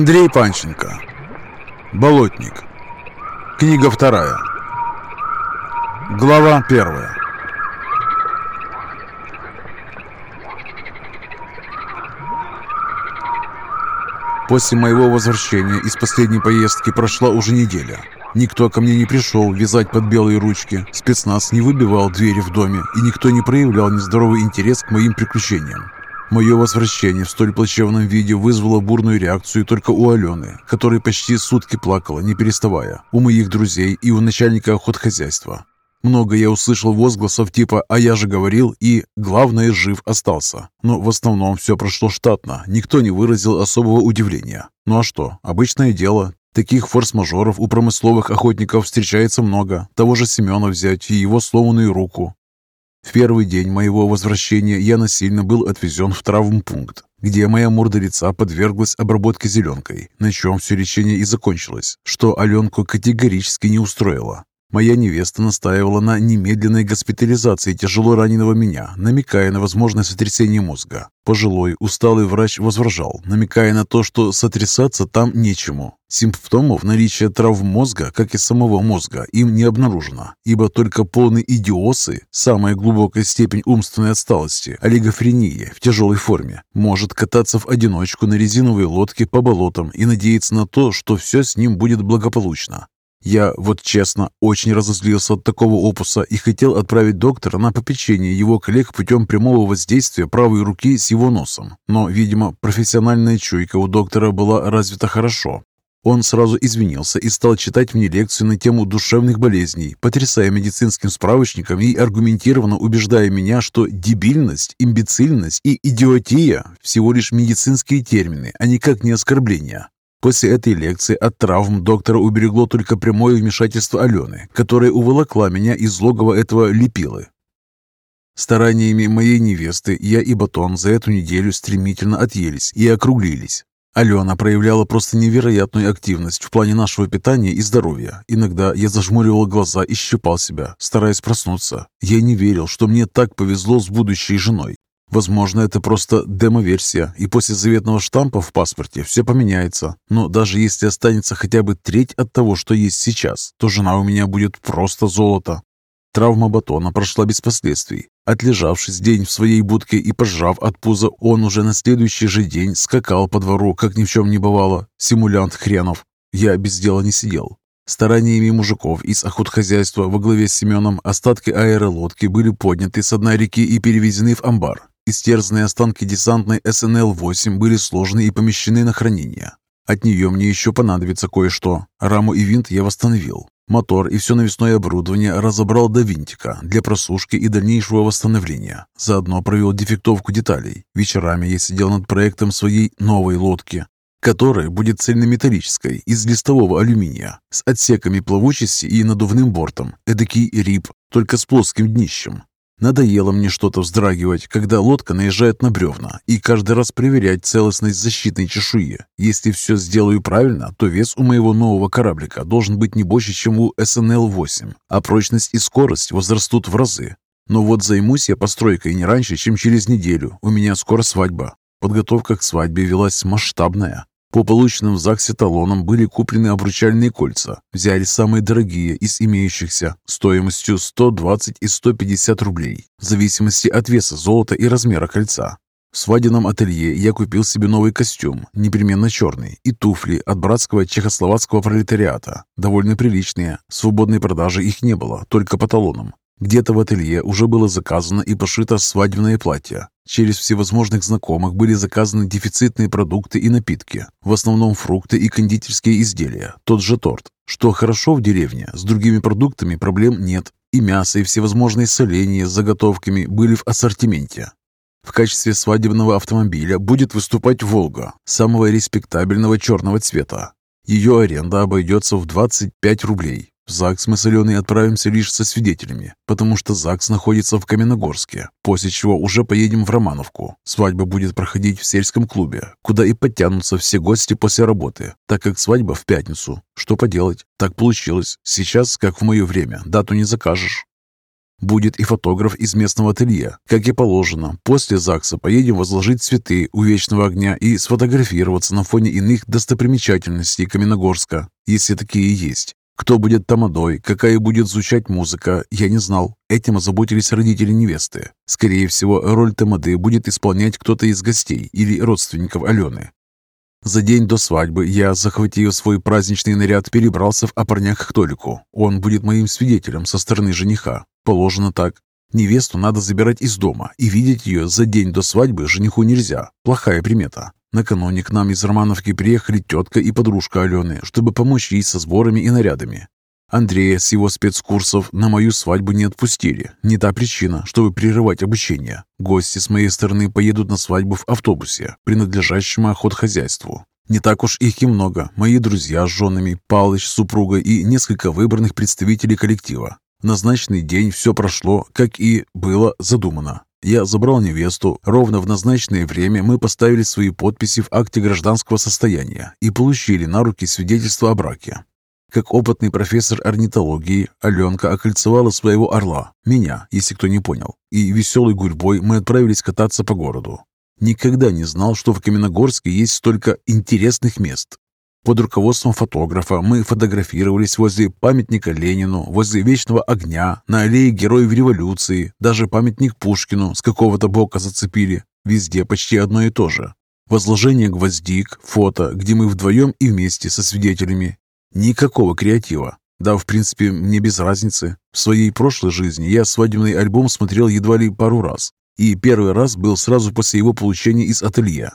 Андрей Панченко. Болотник. Книга вторая. Глава первая. После моего возвращения из последней поездки прошла уже неделя. Никто ко мне не пришел вязать под белые ручки, спецназ не выбивал двери в доме, и никто не проявлял нездоровый интерес к моим приключениям. Мое возвращение в столь плачевном виде вызвало бурную реакцию только у Алены, которая почти сутки плакала, не переставая, у моих друзей и у начальника охотхозяйства. Много я услышал возгласов типа «а я же говорил» и «главное, жив остался». Но в основном все прошло штатно, никто не выразил особого удивления. Ну а что, обычное дело. Таких форс-мажоров у промысловых охотников встречается много. Того же Семена взять и его сломанную руку. В первый день моего возвращения я насильно был отвезен в травмпункт, где моя морда лица подверглась обработке зеленкой, на чем все лечение и закончилось, что Аленку категорически не устроило. Моя невеста настаивала на немедленной госпитализации тяжело раненого меня, намекая на возможное сотрясение мозга. Пожилой, усталый врач возражал, намекая на то, что сотрясаться там нечему. Симптомов наличия травм мозга, как и самого мозга, им не обнаружено, ибо только полные идиосы, самая глубокая степень умственной отсталости, олигофрения в тяжелой форме, может кататься в одиночку на резиновой лодке по болотам и надеяться на то, что все с ним будет благополучно. Я, вот честно, очень разозлился от такого опуса и хотел отправить доктора на попечение его коллег путем прямого воздействия правой руки с его носом. Но, видимо, профессиональная чуйка у доктора была развита хорошо. Он сразу извинился и стал читать мне лекцию на тему душевных болезней, потрясая медицинским справочником и аргументированно убеждая меня, что дебильность, имбецильность и идиотия – всего лишь медицинские термины, а никак не оскорбления. После этой лекции от травм доктора уберегло только прямое вмешательство Алены, которая уволокла меня из логова этого лепилы. Стараниями моей невесты я и Батон за эту неделю стремительно отъелись и округлились. Алена проявляла просто невероятную активность в плане нашего питания и здоровья. Иногда я зажмуривал глаза и щипал себя, стараясь проснуться. Я не верил, что мне так повезло с будущей женой. Возможно, это просто демо-версия, и после заветного штампа в паспорте все поменяется. Но даже если останется хотя бы треть от того, что есть сейчас, то жена у меня будет просто золото. Травма батона прошла без последствий. Отлежавшись день в своей будке и пожав от пуза, он уже на следующий же день скакал по двору, как ни в чем не бывало. Симулянт хренов. Я без дела не сидел. Стараниями мужиков из охотхозяйства во главе с Семеном остатки аэролодки были подняты с дна реки и перевезены в амбар. Истерзанные останки десантной СНЛ-8 были сложены и помещены на хранение. От нее мне еще понадобится кое-что. Раму и винт я восстановил. Мотор и все навесное оборудование разобрал до винтика для просушки и дальнейшего восстановления. Заодно провел дефектовку деталей. Вечерами я сидел над проектом своей новой лодки, которая будет цельнометаллической из листового алюминия с отсеками плавучести и надувным бортом. Эдакий рип, только с плоским днищем. Надоело мне что-то вздрагивать, когда лодка наезжает на бревна, и каждый раз проверять целостность защитной чешуи. Если все сделаю правильно, то вес у моего нового кораблика должен быть не больше, чем у СНЛ-8, а прочность и скорость возрастут в разы. Но вот займусь я постройкой не раньше, чем через неделю. У меня скоро свадьба. Подготовка к свадьбе велась масштабная. По полученным в ЗАГСе талонам были куплены обручальные кольца. Взяли самые дорогие из имеющихся, стоимостью 120 и 150 рублей, в зависимости от веса золота и размера кольца. В свадебном ателье я купил себе новый костюм, непременно черный, и туфли от братского чехословацкого пролетариата, довольно приличные. Свободной продажи их не было, только по талонам. Где-то в ателье уже было заказано и пошито свадебное платье. Через всевозможных знакомых были заказаны дефицитные продукты и напитки, в основном фрукты и кондитерские изделия, тот же торт. Что хорошо в деревне, с другими продуктами проблем нет, и мясо, и всевозможные соленья с заготовками были в ассортименте. В качестве свадебного автомобиля будет выступать «Волга» самого респектабельного черного цвета. Ее аренда обойдется в 25 рублей. В ЗАГС мы с Аленой отправимся лишь со свидетелями, потому что ЗАГС находится в Каменногорске, после чего уже поедем в Романовку. Свадьба будет проходить в сельском клубе, куда и подтянутся все гости после работы, так как свадьба в пятницу. Что поделать, так получилось. Сейчас, как в мое время, дату не закажешь. Будет и фотограф из местного ателье. Как и положено, после ЗАГСа поедем возложить цветы у Вечного огня и сфотографироваться на фоне иных достопримечательностей Каменогорска, если такие есть. Кто будет тамадой, какая будет звучать музыка, я не знал. Этим озаботились родители невесты. Скорее всего, роль тамады будет исполнять кто-то из гостей или родственников Алены. За день до свадьбы я, захватив свой праздничный наряд, перебрался в опорняк к Толику. Он будет моим свидетелем со стороны жениха. Положено так. Невесту надо забирать из дома, и видеть ее за день до свадьбы жениху нельзя. Плохая примета. Накануне к нам из Романовки приехали тетка и подружка Алены, чтобы помочь ей со сборами и нарядами. Андрея с его спецкурсов на мою свадьбу не отпустили. Не та причина, чтобы прерывать обучение. Гости с моей стороны поедут на свадьбу в автобусе, принадлежащем охотхозяйству. Не так уж их и много. Мои друзья с женами, Палыч с супругой и несколько выбранных представителей коллектива. В назначенный день все прошло, как и было задумано. Я забрал невесту. Ровно в назначенное время мы поставили свои подписи в акте гражданского состояния и получили на руки свидетельство о браке. Как опытный профессор орнитологии, Аленка окольцевала своего орла, меня, если кто не понял, и веселой гурьбой мы отправились кататься по городу. Никогда не знал, что в Каменогорске есть столько интересных мест. Под руководством фотографа мы фотографировались возле памятника Ленину, возле Вечного огня, на аллее Героев Революции, даже памятник Пушкину с какого-то бока зацепили. Везде почти одно и то же. Возложение гвоздик, фото, где мы вдвоем и вместе со свидетелями. Никакого креатива. Да, в принципе, мне без разницы. В своей прошлой жизни я свадебный альбом смотрел едва ли пару раз. И первый раз был сразу после его получения из ателье.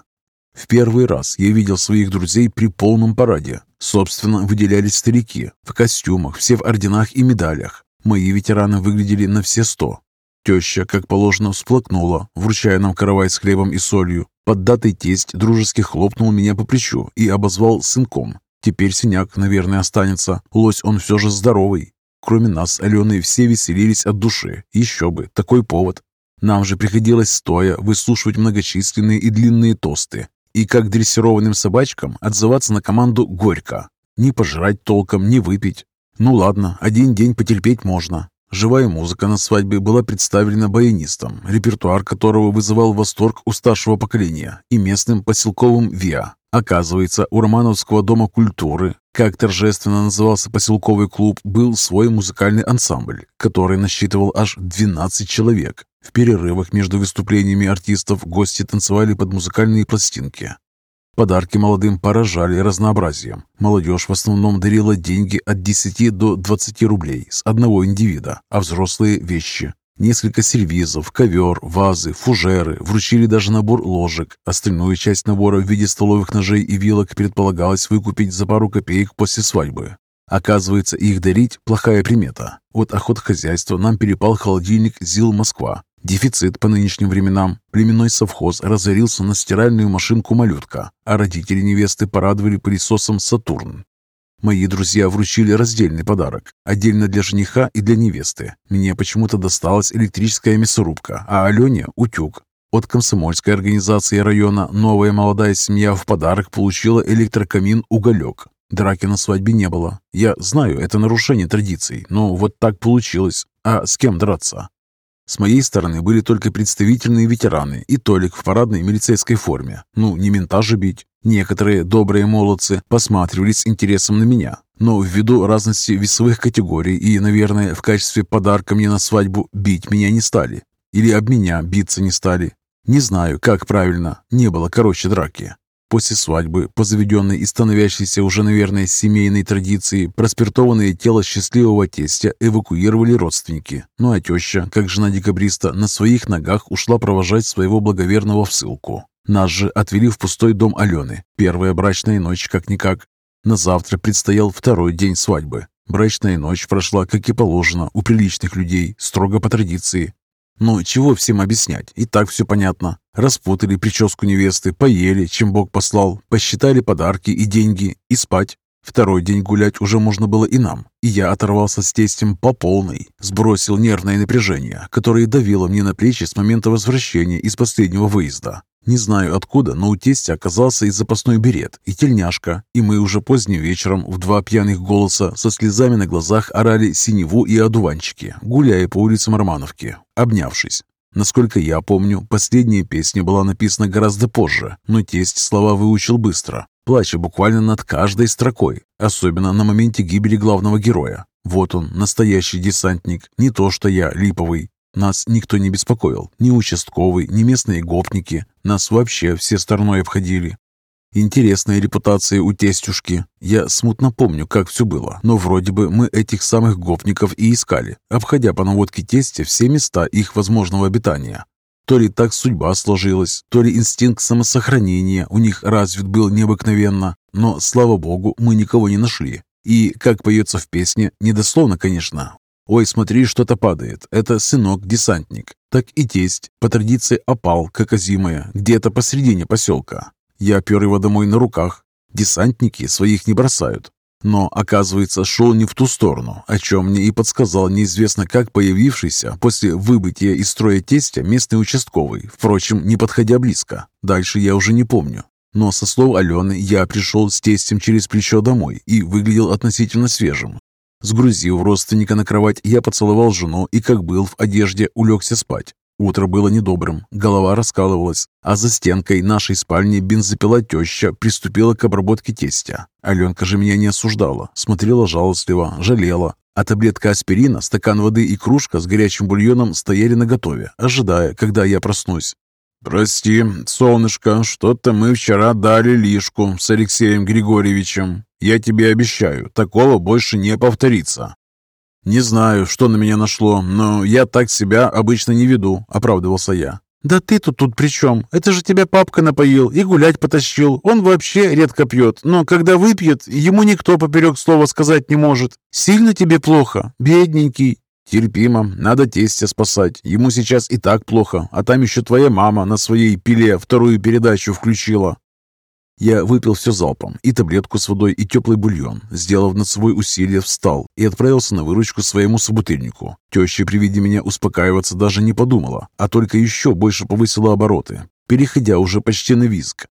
В первый раз я видел своих друзей при полном параде. Собственно, выделялись старики, в костюмах, все в орденах и медалях. Мои ветераны выглядели на все сто. Теща, как положено, всплакнула, вручая нам каравай с хлебом и солью. Поддатый тесть дружески хлопнул меня по плечу и обозвал сынком. Теперь синяк, наверное, останется. Лось он все же здоровый. Кроме нас, Алены, все веселились от души. Еще бы, такой повод. Нам же приходилось стоя выслушивать многочисленные и длинные тосты, и как дрессированным собачкам отзываться на команду «горько». Не пожрать толком, не выпить. Ну ладно, один день потерпеть можно. Живая музыка на свадьбе была представлена баянистом, репертуар которого вызывал восторг у старшего поколения и местным поселковым ВИА. Оказывается, у Романовского дома культуры, как торжественно назывался поселковый клуб, был свой музыкальный ансамбль, который насчитывал аж 12 человек. В перерывах между выступлениями артистов гости танцевали под музыкальные пластинки. Подарки молодым поражали разнообразием. Молодежь в основном дарила деньги от 10 до 20 рублей с одного индивида, а взрослые – вещи. Несколько сервизов, ковер, вазы, фужеры, вручили даже набор ложек. Остальную часть набора в виде столовых ножей и вилок предполагалось выкупить за пару копеек после свадьбы. Оказывается, их дарить – плохая примета. От охотхозяйства нам перепал холодильник ЗИЛ «Москва». Дефицит по нынешним временам. Племенной совхоз разорился на стиральную машинку «Малютка», а родители невесты порадовали пылесосом «Сатурн». Мои друзья вручили раздельный подарок, отдельно для жениха и для невесты. Мне почему-то досталась электрическая мясорубка, а Алене – утюг. От комсомольской организации района новая молодая семья в подарок получила электрокамин «Уголек». Драки на свадьбе не было. Я знаю, это нарушение традиций, но вот так получилось. А с кем драться? С моей стороны были только представительные ветераны и Толик в парадной милицейской форме. Ну, не мента же бить. Некоторые добрые молодцы посматривались с интересом на меня, но ввиду разности весовых категорий и, наверное, в качестве подарка мне на свадьбу бить меня не стали. Или об меня биться не стали. Не знаю, как правильно, не было короче драки. После свадьбы, по заведенной и становящейся уже, наверное, семейной традиции, проспиртованное тело счастливого тестя эвакуировали родственники. Ну а теща, как жена декабриста, на своих ногах ушла провожать своего благоверного в ссылку. Нас же отвели в пустой дом Алены. Первая брачная ночь, как-никак. На завтра предстоял второй день свадьбы. Брачная ночь прошла, как и положено, у приличных людей, строго по традиции. Ну, чего всем объяснять, и так все понятно. Распутали прическу невесты, поели, чем Бог послал, посчитали подарки и деньги, и спать. Второй день гулять уже можно было и нам, и я оторвался с тестем по полной, сбросил нервное напряжение, которое давило мне на плечи с момента возвращения из последнего выезда. Не знаю откуда, но у тестя оказался и запасной берет, и тельняшка, и мы уже поздним вечером в два пьяных голоса со слезами на глазах орали синеву и одуванчики, гуляя по улицам Романовки, обнявшись. Насколько я помню, последняя песня была написана гораздо позже, но тесть слова выучил быстро, плача буквально над каждой строкой, особенно на моменте гибели главного героя. Вот он, настоящий десантник, не то что я, липовый. Нас никто не беспокоил, ни участковый, ни местные гопники. Нас вообще все стороной обходили. Интересная репутация у тестюшки. Я смутно помню, как все было, но вроде бы мы этих самых гопников и искали, обходя по наводке тестя все места их возможного обитания. То ли так судьба сложилась, то ли инстинкт самосохранения у них развит был необыкновенно, но, слава богу, мы никого не нашли. И, как поется в песне, недословно, конечно, «Ой, смотри, что-то падает. Это сынок-десантник». Так и тесть, по традиции, опал, как озимая, где-то посредине поселка. Я пер его домой на руках. Десантники своих не бросают. Но, оказывается, шел не в ту сторону, о чем мне и подсказал неизвестно как появившийся после выбытия из строя тестя местный участковый, впрочем, не подходя близко. Дальше я уже не помню. Но со слов Алены я пришел с тестем через плечо домой и выглядел относительно свежим, Сгрузив родственника на кровать, я поцеловал жену и, как был в одежде, улегся спать. Утро было недобрым, голова раскалывалась, а за стенкой нашей спальни бензопила теща приступила к обработке тестя. Аленка же меня не осуждала, смотрела жалостливо, жалела, а таблетка аспирина, стакан воды и кружка с горячим бульоном стояли наготове, ожидая, когда я проснусь. «Прости, солнышко, что-то мы вчера дали лишку с Алексеем Григорьевичем. Я тебе обещаю, такого больше не повторится». «Не знаю, что на меня нашло, но я так себя обычно не веду», — оправдывался я. «Да ты-то тут при чем? Это же тебя папка напоил и гулять потащил. Он вообще редко пьет, но когда выпьет, ему никто поперек слова сказать не может. Сильно тебе плохо, бедненький». «Терпимо, надо тестя спасать. Ему сейчас и так плохо, а там еще твоя мама на своей пиле вторую передачу включила». Я выпил все залпом, и таблетку с водой, и теплый бульон. Сделав над собой усилие, встал и отправился на выручку своему собутыльнику. Теща при виде меня успокаиваться даже не подумала, а только еще больше повысила обороты, переходя уже почти на визг.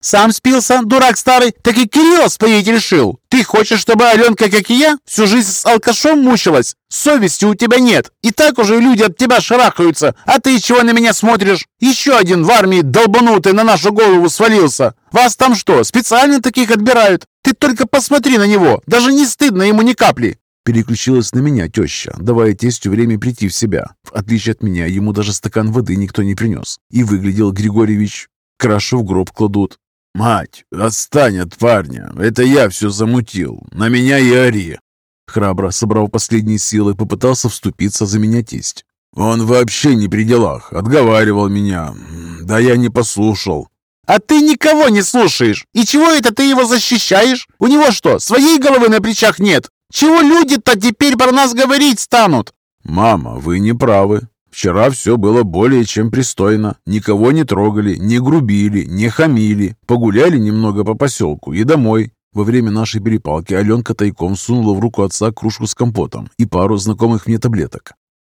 «Сам спился, дурак старый, так и Кирилл споить решил. Ты хочешь, чтобы Аленка, как и я, всю жизнь с алкашом мучилась? Совести у тебя нет. И так уже люди от тебя шарахаются, а ты чего на меня смотришь? Еще один в армии долбанутый на нашу голову свалился. Вас там что, специально таких отбирают? Ты только посмотри на него, даже не стыдно ему ни капли. Переключилась на меня теща, давая тестю время прийти в себя. В отличие от меня, ему даже стакан воды никто не принес. И выглядел Григорьевич краше в гроб кладут. «Мать, отстань от парня! Это я все замутил! На меня и ори!» Храбро, собрав последние силы, попытался вступиться за меня тесть. «Он вообще не при делах, отговаривал меня. Да я не послушал». «А ты никого не слушаешь! И чего это ты его защищаешь? У него что, своей головы на плечах нет? Чего люди-то теперь про нас говорить станут?» «Мама, вы не правы. Вчера все было более чем пристойно. Никого не трогали, не грубили, не хамили. Погуляли немного по поселку и домой. Во время нашей перепалки Аленка тайком сунула в руку отца кружку с компотом и пару знакомых мне таблеток.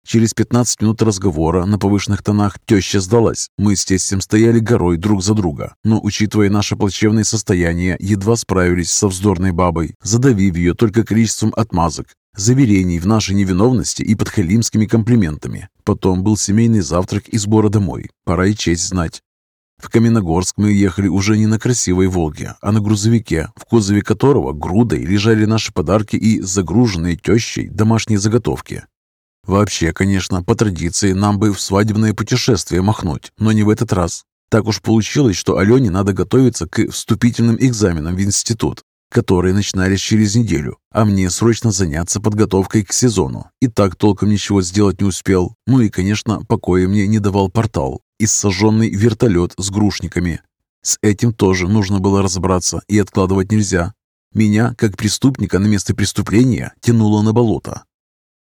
Через 15 минут разговора на повышенных тонах теща сдалась. Мы с тестем стояли горой друг за друга, но, учитывая наше плачевное состояние, едва справились со вздорной бабой, задавив ее только количеством отмазок, заверений в нашей невиновности и подхалимскими комплиментами. Потом был семейный завтрак и сбора домой. Пора и честь знать. В Каменогорск мы ехали уже не на красивой «Волге», а на грузовике, в кузове которого грудой лежали наши подарки и загруженные тещей домашние заготовки. Вообще, конечно, по традиции нам бы в свадебное путешествие махнуть, но не в этот раз. Так уж получилось, что Алене надо готовиться к вступительным экзаменам в институт, которые начинались через неделю, а мне срочно заняться подготовкой к сезону. И так толком ничего сделать не успел. Ну и, конечно, покоя мне не давал портал и сожженный вертолет с грушниками. С этим тоже нужно было разобраться и откладывать нельзя. Меня, как преступника на место преступления, тянуло на болото.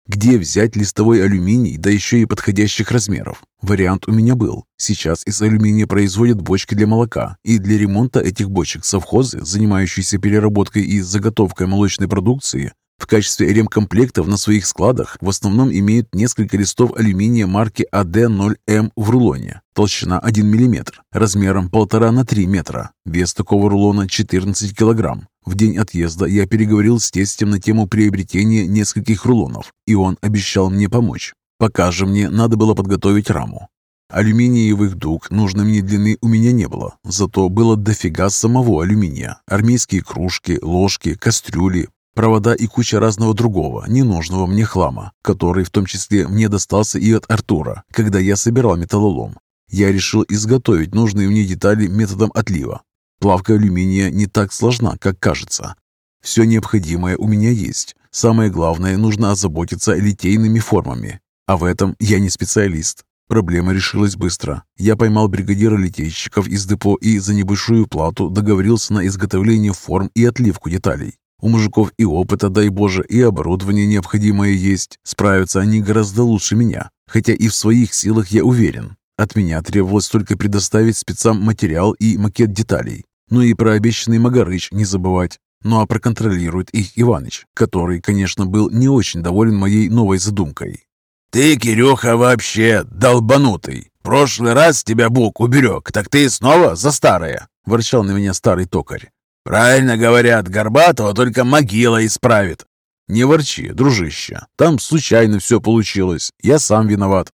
Где взять листовой алюминий, да еще и подходящих размеров? Вариант у меня был. Сейчас из алюминия производят бочки для молока, и для ремонта этих бочек совхозы, занимающиеся переработкой и заготовкой молочной продукции, В качестве ремкомплектов на своих складах в основном имеют несколько листов алюминия марки AD0M в рулоне, толщина 1 мм, размером 1,5 на 3 метра, вес такого рулона 14 кг. В день отъезда я переговорил с тестем на тему приобретения нескольких рулонов, и он обещал мне помочь. Пока же мне надо было подготовить раму. Алюминиевых дуг нужной мне длины у меня не было, зато было дофига самого алюминия. Армейские кружки, ложки, кастрюли, провода и куча разного другого, ненужного мне хлама, который в том числе мне достался и от Артура, когда я собирал металлолом. Я решил изготовить нужные мне детали методом отлива. Плавка алюминия не так сложна, как кажется. Все необходимое у меня есть. Самое главное, нужно озаботиться литейными формами. А в этом я не специалист. Проблема решилась быстро. Я поймал бригадира литейщиков из депо и за небольшую плату договорился на изготовление форм и отливку деталей. У мужиков и опыта, дай боже, и оборудование необходимое есть. Справятся они гораздо лучше меня. Хотя и в своих силах я уверен. От меня требовалось только предоставить спецам материал и макет деталей. Ну и про обещанный Магарыч не забывать. Ну а проконтролирует их Иваныч, который, конечно, был не очень доволен моей новой задумкой. «Ты, Кирюха, вообще долбанутый. Прошлый раз тебя Бук уберег, так ты снова за старое!» – ворчал на меня старый токарь. «Правильно говорят, Горбатого только могила исправит». «Не ворчи, дружище. Там случайно все получилось. Я сам виноват.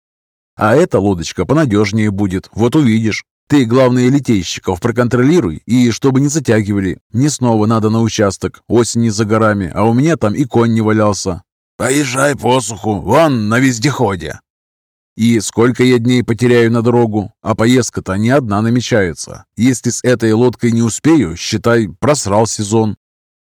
А эта лодочка понадежнее будет. Вот увидишь. Ты, главное, литейщиков проконтролируй, и чтобы не затягивали. Мне снова надо на участок. Осень не за горами, а у меня там и конь не валялся. Поезжай посуху, вон на вездеходе. И сколько я дней потеряю на дорогу? А поездка-то не одна намечается. Если с этой лодкой не успею, считай, просрал сезон.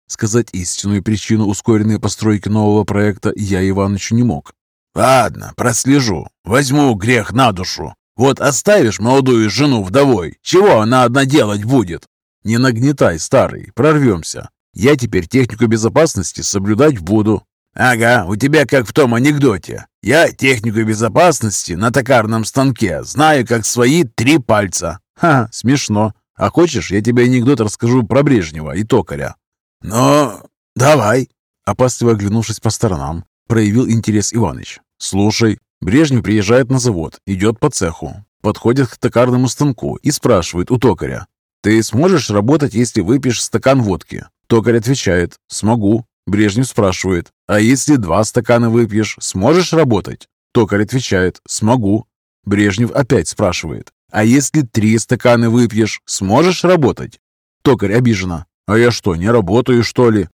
Сказать истинную причину ускоренной постройки нового проекта я Иванычу не мог. «Ладно, прослежу. Возьму грех на душу. Вот оставишь молодую жену вдовой, чего она одна делать будет?» «Не нагнетай, старый, прорвемся. Я теперь технику безопасности соблюдать буду, «Ага, у тебя как в том анекдоте. Я технику безопасности на токарном станке знаю как свои три пальца». «Ха, смешно. А хочешь, я тебе анекдот расскажу про Брежнева и токаря?» «Ну, давай». Опасливо оглянувшись по сторонам, проявил интерес Иваныч. «Слушай, Брежнев приезжает на завод, идет по цеху, подходит к токарному станку и спрашивает у токаря, «Ты сможешь работать, если выпьешь стакан водки?» Токарь отвечает, «Смогу». Брежнев спрашивает, «А если два стакана выпьешь, сможешь работать?» Токарь отвечает, «Смогу». Брежнев опять спрашивает, «А если три стакана выпьешь, сможешь работать?» Токарь обиженно, «А я что, не работаю, что ли?»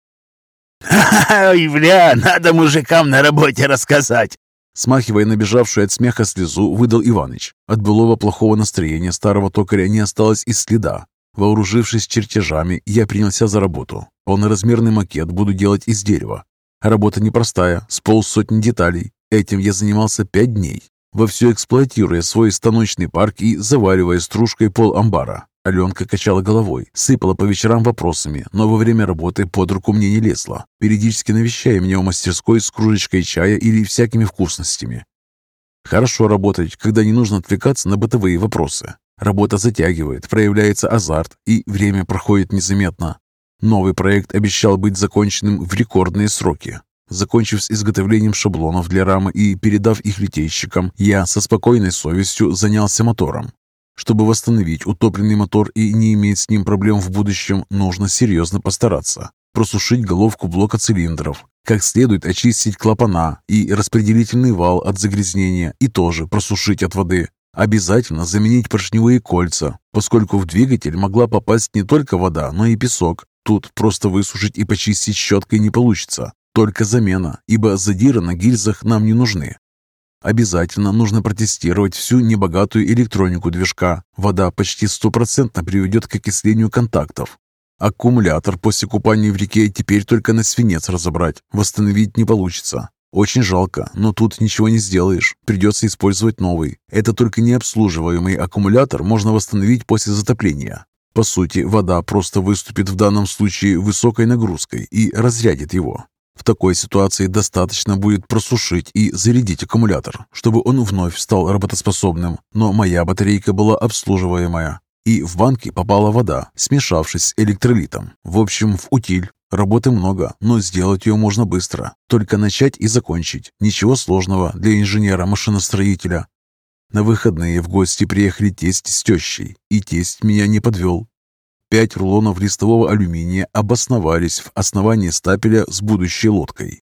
«Ой, бля, надо мужикам на работе рассказать!» Смахивая набежавшую от смеха слезу, выдал Иваныч. От былого плохого настроения старого токаря не осталось и следа. Вооружившись чертежами, я принялся за работу. Полноразмерный макет буду делать из дерева. Работа непростая, с полсотни деталей. Этим я занимался пять дней, вовсю эксплуатируя свой станочный парк и заваривая стружкой пол амбара. Аленка качала головой, сыпала по вечерам вопросами, но во время работы под руку мне не лезла, периодически навещая меня в мастерской с кружечкой чая или всякими вкусностями. Хорошо работать, когда не нужно отвлекаться на бытовые вопросы. Работа затягивает, проявляется азарт, и время проходит незаметно. Новый проект обещал быть законченным в рекордные сроки. Закончив с изготовлением шаблонов для рамы и передав их литейщикам, я со спокойной совестью занялся мотором. Чтобы восстановить утопленный мотор и не иметь с ним проблем в будущем, нужно серьезно постараться. Просушить головку блока цилиндров, как следует очистить клапана и распределительный вал от загрязнения и тоже просушить от воды. Обязательно заменить поршневые кольца, поскольку в двигатель могла попасть не только вода, но и песок, Тут просто высушить и почистить щеткой не получится. Только замена, ибо задиры на гильзах нам не нужны. Обязательно нужно протестировать всю небогатую электронику движка. Вода почти стопроцентно приведет к окислению контактов. Аккумулятор после купания в реке теперь только на свинец разобрать. Восстановить не получится. Очень жалко, но тут ничего не сделаешь. Придется использовать новый. Это только необслуживаемый аккумулятор можно восстановить после затопления. По сути, вода просто выступит в данном случае высокой нагрузкой и разрядит его. В такой ситуации достаточно будет просушить и зарядить аккумулятор, чтобы он вновь стал работоспособным, но моя батарейка была обслуживаемая, и в банке попала вода, смешавшись с электролитом. В общем, в утиль. Работы много, но сделать ее можно быстро. Только начать и закончить. Ничего сложного для инженера-машиностроителя. На выходные в гости приехали тесть с тещей, и тесть меня не подвел. Пять рулонов листового алюминия обосновались в основании стапеля с будущей лодкой.